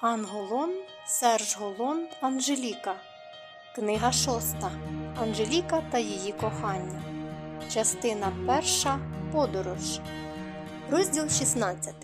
Анголон, Серж Голон, Анжеліка. Книга шоста. Анжеліка та її кохання. Частина перша. Подорож. Розділ 16.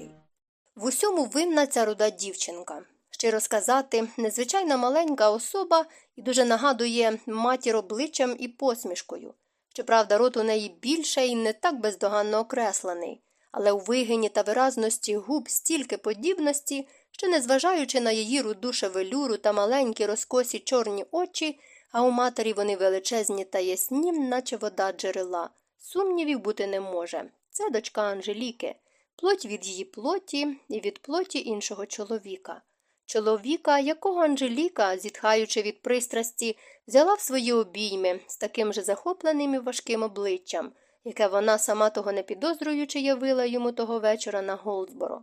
В усьому винна ця руда дівчинка. Щиро сказати, незвичайно маленька особа і дуже нагадує матір обличчям і посмішкою. Щоправда, рот у неї більше і не так бездоганно окреслений, але у вигині та виразності губ стільки подібності що, незважаючи на її руду шевелюру та маленькі розкосі чорні очі, а у матері вони величезні та ясні, наче вода джерела. Сумнівів бути не може. Це дочка Анжеліки, плоть від її плоті і від плоті іншого чоловіка. Чоловіка, якого Анжеліка, зітхаючи від пристрасті, взяла в свої обійми з таким же захопленим і важким обличчям, яке вона, сама того не підозрюючи, явила йому того вечора на Голдсборо.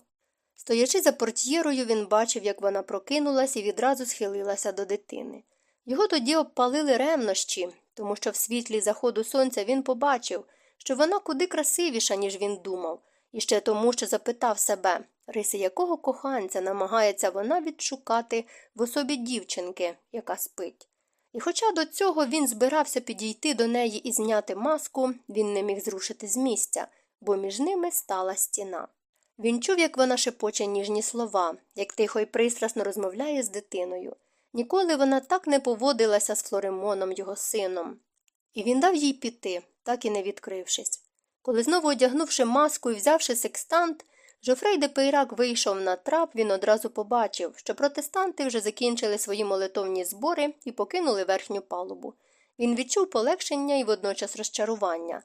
Стоячи за портьєрою, він бачив, як вона прокинулась і відразу схилилася до дитини. Його тоді обпалили ревнощі, тому що в світлі заходу сонця він побачив, що вона куди красивіша, ніж він думав, і ще тому, що запитав себе, риси якого коханця намагається вона відшукати в особі дівчинки, яка спить. І хоча до цього він збирався підійти до неї і зняти маску, він не міг зрушити з місця, бо між ними стала стіна. Він чув, як вона шепоче ніжні слова, як тихо й пристрасно розмовляє з дитиною. Ніколи вона так не поводилася з Флоремоном, його сином. І він дав їй піти, так і не відкрившись. Коли знову одягнувши маску і взявши секстант, Жофрей де Пейрак вийшов на трап, він одразу побачив, що протестанти вже закінчили свої молитовні збори і покинули верхню палубу. Він відчув полегшення і водночас розчарування,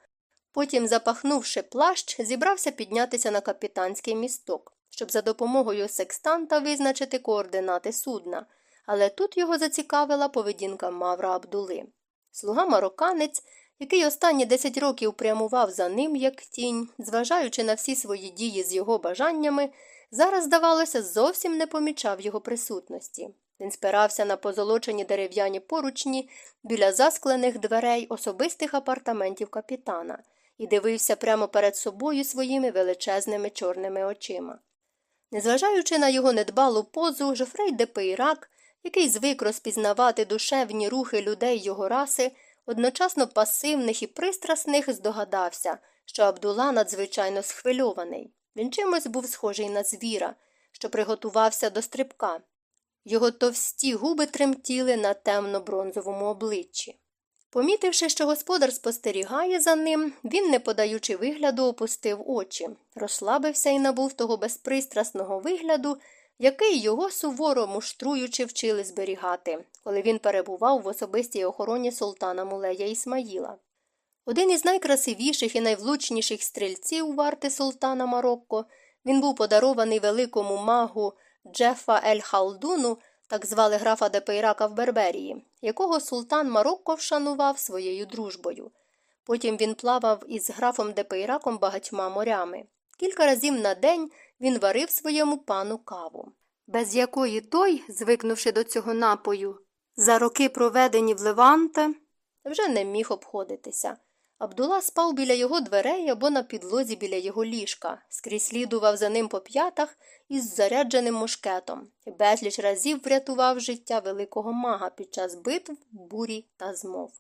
Потім, запахнувши плащ, зібрався піднятися на капітанський місток, щоб за допомогою секстанта визначити координати судна, але тут його зацікавила поведінка Мавра Абдули. Слуга мароканець, який останні десять років прямував за ним, як тінь, зважаючи на всі свої дії з його бажаннями, зараз, здавалося, зовсім не помічав його присутності. Він спирався на позолочені дерев'яні поручні біля засклених дверей особистих апартаментів капітана і дивився прямо перед собою своїми величезними чорними очима. Незважаючи на його недбалу позу, Жофрей де Пейрак, який звик розпізнавати душевні рухи людей його раси, одночасно пасивних і пристрасних, здогадався, що Абдула надзвичайно схвильований. Він чимось був схожий на звіра, що приготувався до стрибка. Його товсті губи тремтіли на темно бронзовому обличчі. Помітивши, що господар спостерігає за ним, він, не подаючи вигляду, опустив очі, розслабився і набув того безпристрасного вигляду, який його суворо муштруючи вчили зберігати, коли він перебував в особистій охороні султана Мулея Ісмаїла. Один із найкрасивіших і найвлучніших стрільців варти султана Марокко, він був подарований великому магу Джефа Ель Халдуну так звали графа Депейрака в Берберії, якого султан Марокко вшанував своєю дружбою. Потім він плавав із графом Депейраком багатьма морями. Кілька разів на день він варив своєму пану каву, без якої той, звикнувши до цього напою, за роки проведені в Леванте, вже не міг обходитися. Абдула спав біля його дверей або на підлозі біля його ліжка, скрізь слідував за ним по п'ятах із зарядженим мушкетом і безліч разів врятував життя великого мага під час битв, бурі та змов.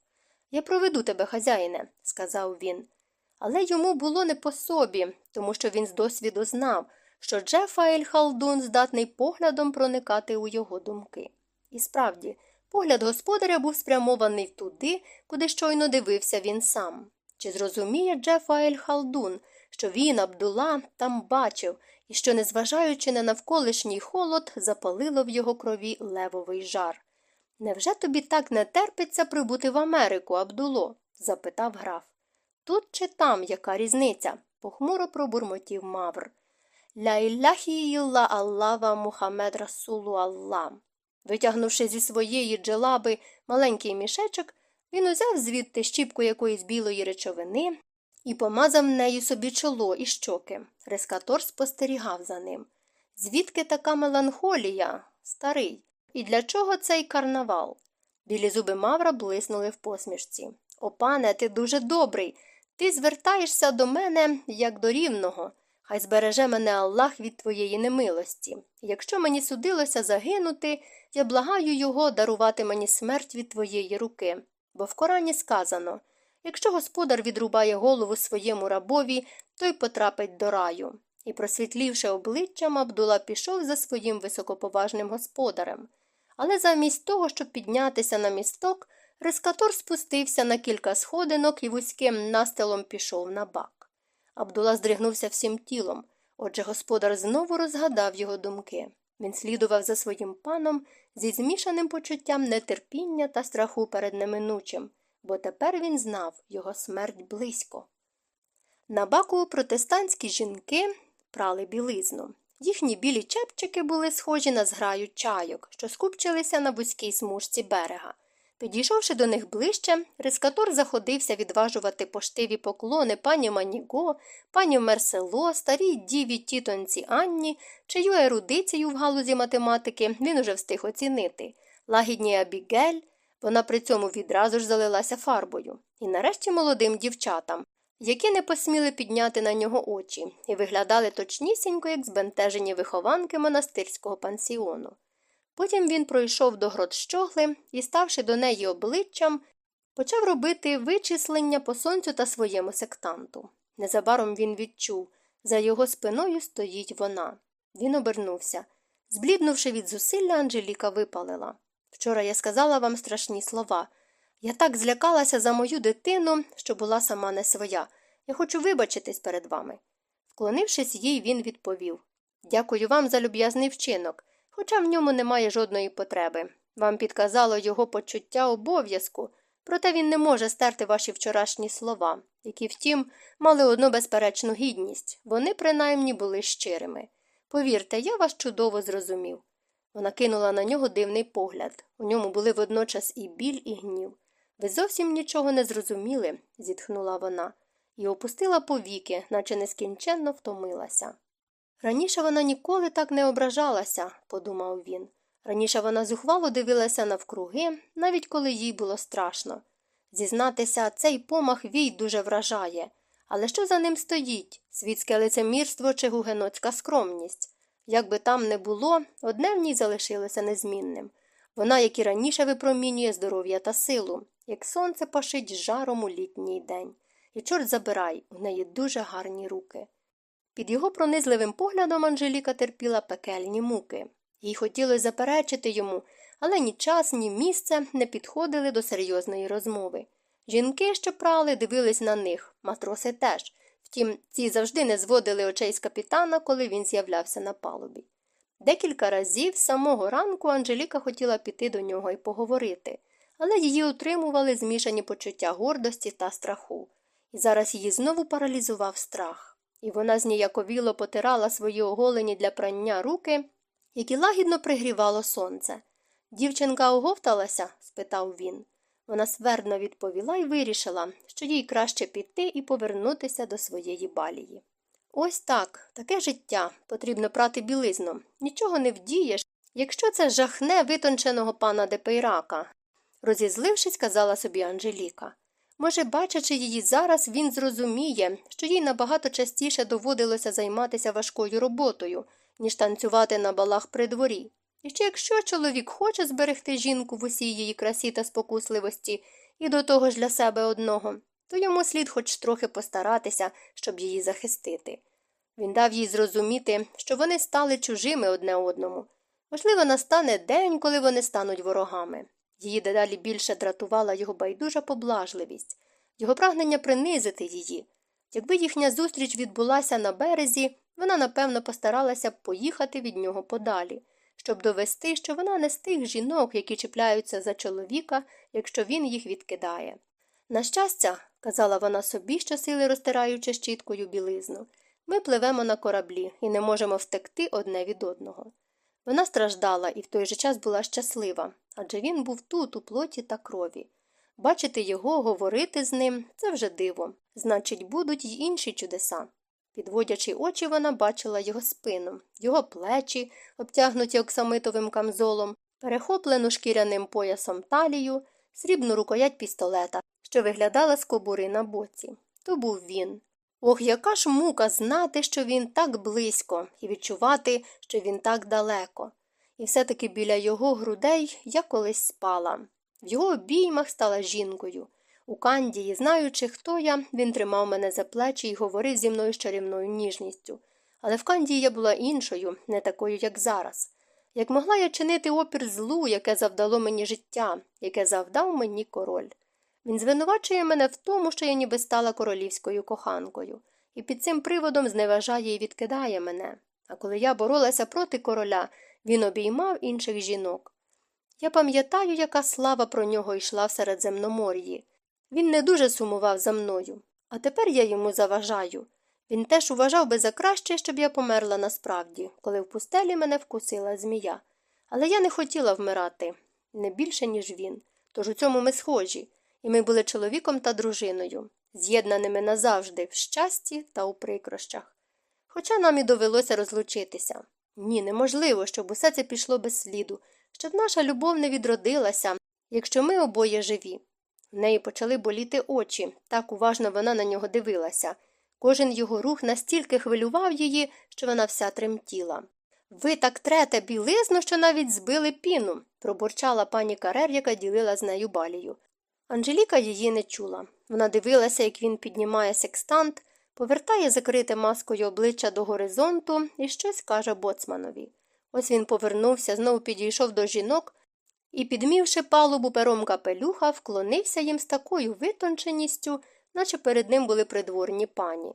Я проведу тебе, хазяїне, сказав він. Але йому було не по собі, тому що він з досвіду знав, що Джефаель Халдун здатний поглядом проникати у його думки. І справді, погляд господаря був спрямований туди, куди щойно дивився він сам. Чи зрозуміє Джефаель Халдун, що він, Абдула, там бачив, і що, незважаючи на навколишній холод, запалило в його крові левовий жар. Невже тобі так не терпиться прибути в Америку, Абдуло? запитав граф. Тут чи там яка різниця? похмуро пробурмотів Мавр. Ля Аллава Мухаммед Расулу Аллах. Витягнувши зі своєї джелаби маленький мішечок, він узяв звідти щіпку якоїсь білої речовини і помазав нею собі чоло і щоки. Рескатор спостерігав за ним. Звідки така меланхолія, старий? І для чого цей карнавал? Білі зуби Мавра блиснули в посмішці. О, пане, ти дуже добрий. Ти звертаєшся до мене як до рівного. Хай збереже мене Аллах від твоєї немилості. Якщо мені судилося загинути, я благаю його дарувати мені смерть від твоєї руки. Бо в Корані сказано якщо господар відрубає голову своєму рабові, той потрапить до раю. І, просвітлівши обличчям, Абдула пішов за своїм високоповажним господарем. Але замість того, щоб піднятися на місток, Рескатор спустився на кілька сходинок і вузьким настилом пішов на бак. Абдула здригнувся всім тілом, отже господар знову розгадав його думки. Він слідував за своїм паном зі змішаним почуттям нетерпіння та страху перед неминучим, бо тепер він знав його смерть близько. На баку протестантські жінки прали білизну. Їхні білі чепчики були схожі на зграю чайок, що скупчилися на вузькій смужці берега. Підійшовши до них ближче, Рискатор заходився відважувати поштиві поклони пані Маніго, пані Мерсело, старій діві тітонці Анні, чию ерудицію в галузі математики він уже встиг оцінити, лагідній Абігель, вона при цьому відразу ж залилася фарбою, і нарешті молодим дівчатам, які не посміли підняти на нього очі і виглядали точнісінько, як збентежені вихованки монастирського пансіону. Потім він пройшов до грот щогли і, ставши до неї обличчям, почав робити вичислення по сонцю та своєму сектанту. Незабаром він відчув за його спиною стоїть вона. Він обернувся. Збліднувши від зусилля, Анжеліка випалила. Вчора я сказала вам страшні слова. Я так злякалася за мою дитину, що була сама не своя. Я хочу вибачитись перед вами. Вклонившись їй, він відповів Дякую вам за люб'язний вчинок хоча в ньому немає жодної потреби. Вам підказало його почуття обов'язку, проте він не може стерти ваші вчорашні слова, які, втім, мали одну безперечну гідність вони принаймні були щирими. Повірте, я вас чудово зрозумів. Вона кинула на нього дивний погляд. У ньому були водночас і біль, і гнів. Ви зовсім нічого не зрозуміли, зітхнула вона, і опустила повіки, наче нескінченно втомилася. Раніше вона ніколи так не ображалася, подумав він. Раніше вона зухвало дивилася навкруги, навіть коли їй було страшно. Зізнатися, цей помах вій дуже вражає. Але що за ним стоїть світське лицемірство чи гугенотська скромність? Як би там не було, одне в ній залишилося незмінним. Вона, як і раніше, випромінює здоров'я та силу, як сонце пашить жаром у літній день. І чорт забирай, у неї дуже гарні руки. Під його пронизливим поглядом Анжеліка терпіла пекельні муки. Їй хотілося заперечити йому, але ні час, ні місце не підходили до серйозної розмови. Жінки, що прали, дивились на них, матроси теж. Втім, ці завжди не зводили очей з капітана, коли він з'являвся на палубі. Декілька разів з самого ранку Анжеліка хотіла піти до нього і поговорити, але її утримували змішані почуття гордості та страху, і зараз її знову паралізував страх і вона зніяковіло потирала свої оголені для прання руки, які лагідно пригрівало сонце. Дівчинка оговталася? спитав він. Вона свердно відповіла і вирішила, що їй краще піти і повернутися до своєї балії. Ось так, таке життя, потрібно прати білизну. Нічого не вдієш, якщо це жахне витонченого пана Депейрака, розізлившись, казала собі Анжеліка. Може, бачачи її зараз, він зрозуміє, що їй набагато частіше доводилося займатися важкою роботою, ніж танцювати на балах при дворі. І ще якщо чоловік хоче зберегти жінку в усій її красі та спокусливості, і до того ж для себе одного, то йому слід хоч трохи постаратися, щоб її захистити. Він дав їй зрозуміти, що вони стали чужими одне одному. Можливо, настане день, коли вони стануть ворогами. Її дедалі більше дратувала його байдужа поблажливість, його прагнення принизити її. Якби їхня зустріч відбулася на березі, вона, напевно, постаралася б поїхати від нього подалі, щоб довести, що вона не з тих жінок, які чіпляються за чоловіка, якщо він їх відкидає. На щастя, казала вона собі, щосили розтираючи щіткою білизну, ми пливемо на кораблі і не можемо втекти одне від одного. Вона страждала і в той же час була щаслива, адже він був тут, у плоті та крові. Бачити його, говорити з ним це вже диво, значить, будуть й інші чудеса. Підводячи очі, вона бачила його спину, його плечі, обтягнуті оксамитовим камзолом, перехоплену шкіряним поясом талію, срібну рукоять пістолета, що виглядала з кобури на боці. То був він. Ох, яка ж мука знати, що він так близько, і відчувати, що він так далеко. І все таки біля його грудей я колись спала. В його обіймах стала жінкою. У Кандії, знаючи, хто я, він тримав мене за плечі і говорив зі мною з чарівною ніжністю. Але в Кандії я була іншою, не такою, як зараз. Як могла я чинити опір злу, яке завдало мені життя, яке завдав мені король. Він звинувачує мене в тому, що я ніби стала королівською коханкою, і під цим приводом зневажає і відкидає мене. А коли я боролася проти короля, він обіймав інших жінок. Я пам'ятаю, яка слава про нього йшла в Середземномор'ї. Він не дуже сумував за мною, а тепер я йому заважаю. Він теж вважав би за краще, щоб я померла насправді, коли в пустелі мене вкусила змія. Але я не хотіла вмирати не більше, ніж він. Тож у цьому ми схожі, і ми були чоловіком та дружиною, з'єднаними назавжди в щасті та у прикрощах. Хоча нам і довелося розлучитися. Ні, неможливо, щоб усе це пішло без сліду, щоб наша любов не відродилася, якщо ми обоє живі. В неї почали боліти очі, так уважно вона на нього дивилася. Кожен його рух настільки хвилював її, що вона вся тремтіла. Ви так трете білизну, що навіть збили піну, пробурчала пані Карер, яка ділила з нею балію. Анжеліка її не чула. Вона дивилася, як він піднімає секстант, повертає закрите маскою обличчя до горизонту і щось каже боцманові. Ось він повернувся, знову підійшов до жінок і, підмівши палубу пером капелюха, вклонився їм з такою витонченістю, наче перед ним були придворні пані.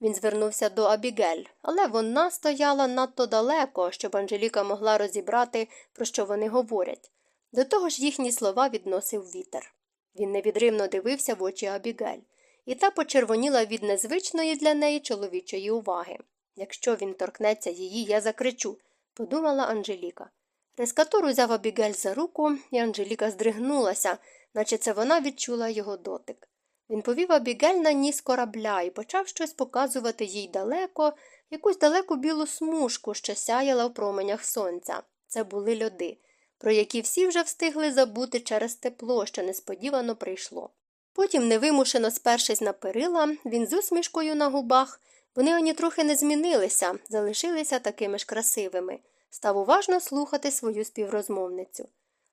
Він звернувся до Абігель, але вона стояла надто далеко, щоб Анжеліка могла розібрати, про що вони говорять. До того ж їхні слова відносив вітер. Він невідривно дивився в очі Абігель, і та почервоніла від незвичної для неї чоловічої уваги. Якщо він торкнеться її, я закричу, подумала Анжеліка. Рескатор узяв Абігель за руку, і Анжеліка здригнулася, наче це вона відчула його дотик. Він повів Абігель на ніс корабля і почав щось показувати їй далеко, якусь далеку білу смужку, що сяяла в променях сонця. Це були льоди, про які всі вже встигли забути через тепло, що несподівано прийшло. Потім, невимушено спершись на перила, він з усмішкою на губах, вони ані трохи не змінилися, залишилися такими ж красивими, став уважно слухати свою співрозмовницю.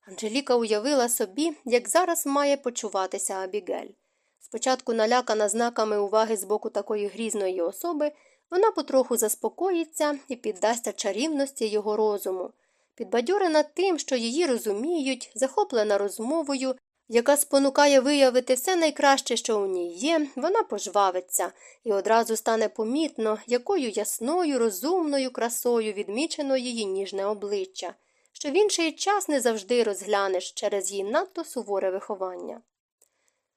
Анжеліка уявила собі, як зараз має почуватися Абігель. Спочатку налякана знаками уваги з боку такої грізної особи, вона потроху заспокоїться і піддасться чарівності його розуму, підбадьорена тим, що її розуміють, захоплена розмовою, яка спонукає виявити все найкраще, що у ній є, вона пожвавиться, і одразу стане помітно, якою ясною, розумною красою відмічено її ніжне обличчя, що в інший час не завжди розглянеш через її надто суворе виховання.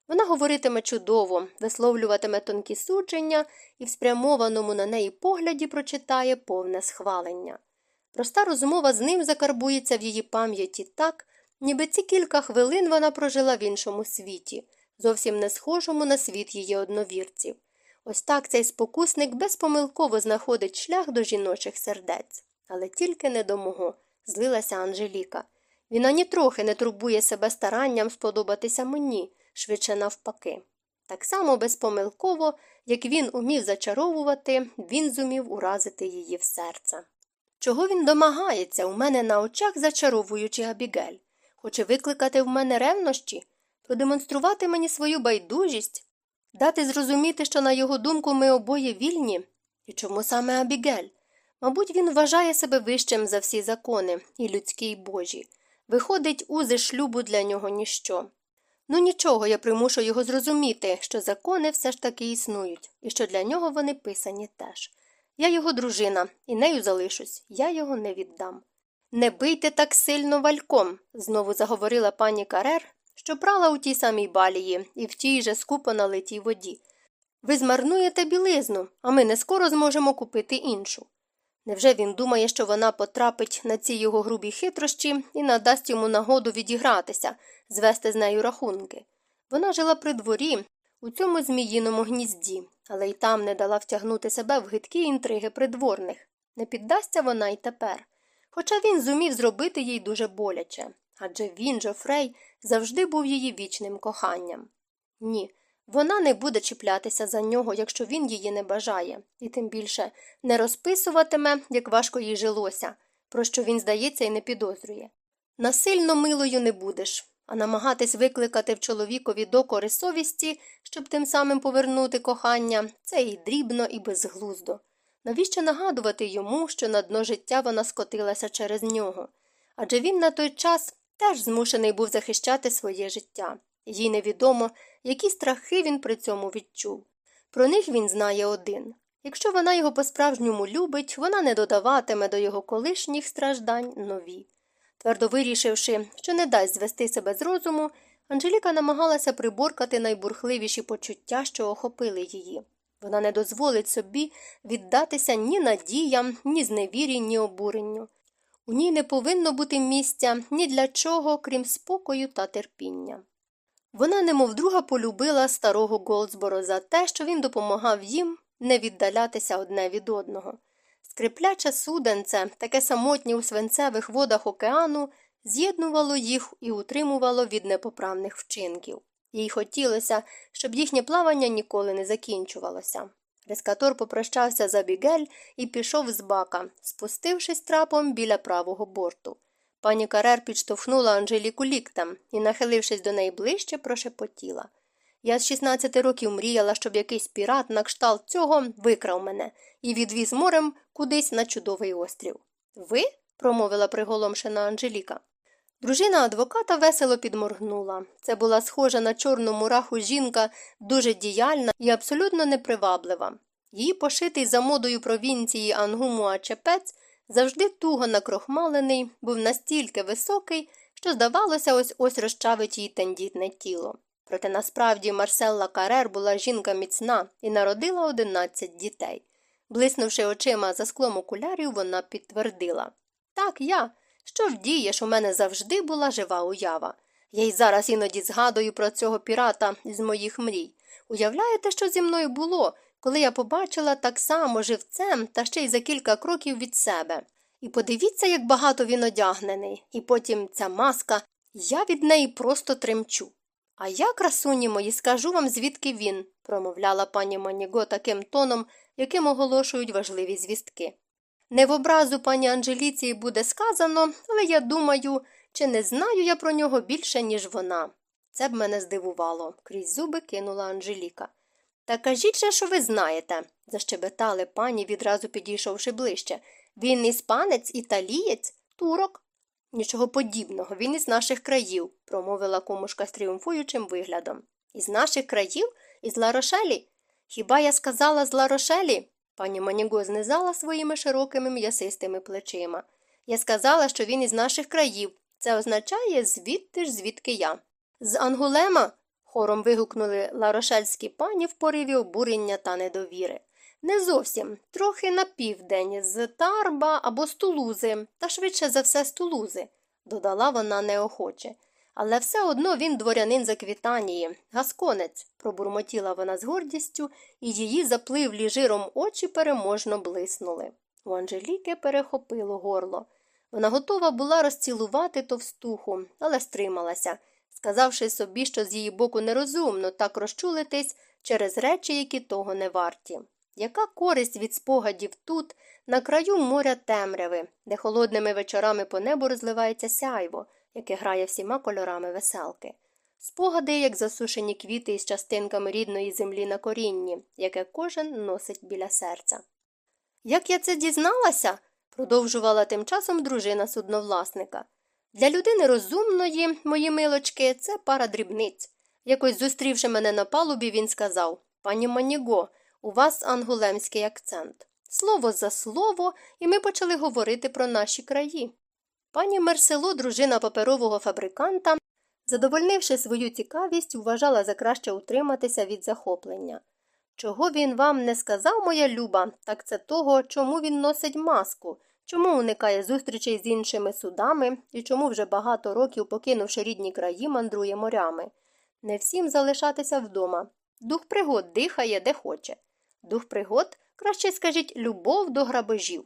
Вона говоритиме чудово, висловлюватиме тонкі судження і в спрямованому на неї погляді прочитає повне схвалення. Проста розмова з ним закарбується в її пам'яті так, ніби ці кілька хвилин вона прожила в іншому світі, зовсім не схожому на світ її одновірців. Ось так цей спокусник безпомилково знаходить шлях до жіночих сердець, але тільки не до мого, злилася Анжеліка. Він ані трохи не турбує себе старанням сподобатися мені швидше навпаки. Так само безпомилково, як він умів зачаровувати, він зумів уразити її в серце. Чого він домагається у мене на очах, зачаровуючи Абігель? Хоче викликати в мене ревнощі, продемонструвати мені свою байдужість, дати зрозуміти, що, на його думку, ми обоє вільні? І чому саме Абігель? Мабуть, він вважає себе вищим за всі закони, і людські, і божі. Виходить, узи шлюбу для нього ніщо. Ну нічого, я примушу його зрозуміти, що закони все ж таки існують, і що для нього вони писані теж. Я його дружина, і нею залишусь, я його не віддам. Не бийте так сильно вальком, знову заговорила пані Карер, що прала у тій самій балії і в тій же скупо налитій воді. Ви змарнуєте білизну, а ми не скоро зможемо купити іншу. Невже він думає, що вона потрапить на ці його грубі хитрощі і надасть йому нагоду відігратися, звести з нею рахунки? Вона жила при дворі, у цьому зміїному гнізді, але й там не дала втягнути себе в гидкі інтриги придворних. Не піддасться вона й тепер. Хоча він зумів зробити їй дуже боляче адже він, Жофрей, завжди був її вічним коханням. Ні, Вона не буде чіплятися за нього, якщо він її не бажає, і тим більше не розписуватиме, як важко їй жилося, про що він, здається, і не підозрює. Насильно милою не будеш, а намагатись викликати в чоловікові докори совісті, щоб тим самим повернути кохання, це і дрібно, і безглуздо. Навіщо нагадувати йому, що на дно життя вона скотилася через нього? Адже він на той час теж змушений був захищати своє життя. Їй невідомо, які страхи він при цьому відчув. Про них він знає один. Якщо вона його по-справжньому любить, вона не додаватиме до його колишніх страждань нові. Твердо вирішивши, що не дасть звести себе з розуму, Анжеліка намагалася приборкати найбурхливіші почуття, що охопили її. Вона не дозволить собі віддатися ні надіям, ні зневірі, ні обуренню. У ній не повинно бути місця ні для чого, крім спокою та терпіння. Вона, немов друга, полюбила старого Голдсборо за те, що він допомагав їм не віддалятися одне від одного. Скрипляче суденце, таке самотнє у свинцевих водах океану, з'єднувало їх і утримувало від непоправних вчинків. Їй хотілося, щоб їхнє плавання ніколи не закінчувалося. Рескатор попрощався за бігель і пішов з бака, спустившись трапом біля правого борту. Пані Карер підштовхнула Анжеліку ліктем і, нахилившись до неї ближче, прошепотіла. Я з 16 років мріяла, щоб якийсь пірат на кшталт цього викрав мене і відвіз морем кудись на чудовий острів. Ви? промовила приголомшена Анжеліка. Дружина адвоката весело підморгнула. Це була схожа на чорну мураху жінка, дуже діяльна і абсолютно неприваблива. Її пошитий за модою провінції Ангумуа чепець, завжди туго накрохмалений, був настільки високий, що, здавалося, ось ось розчавить її тендітне тіло. Проте насправді Марселла Карер була жінка міцна і народила 11 дітей. Блиснувши очима за склом окулярів, вона підтвердила Так, я. Що вдієш, у мене завжди була жива уява. Я й зараз іноді згадую про цього пірата з моїх мрій. Уявляєте, що зі мною було, коли я побачила так само живцем та ще й за кілька кроків від себе. І подивіться, як багато він одягнений, і потім ця маска, я від неї просто тремчу. А я, красуні мої, скажу вам, звідки він, промовляла пані Маніго таким тоном, яким оголошують важливі звістки. Не в образу пані Анжеліці буде сказано, але я думаю, чи не знаю я про нього більше, ніж вона. Це б мене здивувало, крізь зуби кинула Анжеліка. Та кажіть же, що ви знаєте, защебетали пані, відразу підійшовши ближче. Він іспанець, італієць, турок. Нічого подібного, він із наших країв, промовила комушка з тріумфуючим виглядом. Із наших країв? Із Ларошелі? Хіба я сказала з Ларошелі? Пані Маніго знизала своїми широкими м'ясистими плечима. Я сказала, що він із наших країв. Це означає звідти ж, звідки я. З Ангулема. хором вигукнули ларошельські пані в пориві обурення та недовіри. Не зовсім, трохи на південь, з Тарба або з Тулузи, та швидше за все з Тулузи, додала вона неохоче. Але все одно він дворянин заквітанії, гасконець, пробурмотіла вона з гордістю, і її запливлі жиром очі переможно блиснули. У Анжеліки перехопило горло. Вона готова була розцілувати товстуху, але стрималася, сказавши собі, що з її боку нерозумно так розчулитись через речі, які того не варті. Яка користь від спогадів тут, на краю моря темряви, де холодними вечорами по небу розливається сяйво, яке грає всіма кольорами веселки, спогади, як засушені квіти із частинками рідної землі на корінні, яке кожен носить біля серця. Як я це дізналася? продовжувала тим часом дружина судновласника. Для людини розумної, мої милочки, це пара дрібниць. Якось зустрівши мене на палубі, він сказав Пані Маніго, у вас ангулемський акцент. Слово за слово, і ми почали говорити про наші краї. Пані Мерсело, дружина паперового фабриканта, задовольнивши свою цікавість, вважала за краще утриматися від захоплення. Чого він вам не сказав, моя люба, так це того, чому він носить маску, чому уникає зустрічей з іншими судами і чому вже багато років, покинувши рідні краї, мандрує морями. Не всім залишатися вдома. Дух пригод дихає, де хоче. Дух пригод, краще скажіть, любов до грабежів.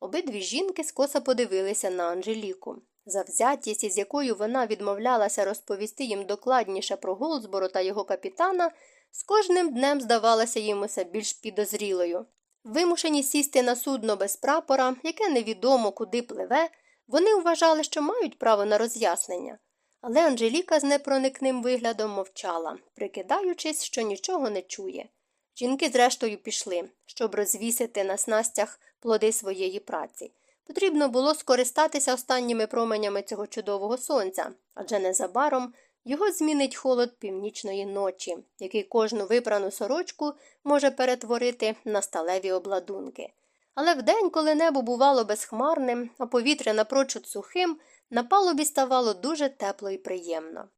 Обидві жінки скоса подивилися на Анжеліку. Завзятість, із якою вона відмовлялася розповісти їм докладніше про Голдсборо та його капітана, з кожним днем здавалася їм усе більш підозрілою. Вимушені сісти на судно без прапора, яке невідомо куди пливе, вони вважали, що мають право на роз'яснення. Але Анжеліка з непроникним виглядом мовчала, прикидаючись, що нічого не чує. Жінки, зрештою, пішли, щоб розвісити на снастях плоди своєї праці. Потрібно було скористатися останніми променями цього чудового сонця, адже незабаром його змінить холод північної ночі, який кожну випрану сорочку може перетворити на сталеві обладунки. Але вдень, коли небо бувало безхмарним, а повітря напрочуд сухим, на палубі ставало дуже тепло і приємно.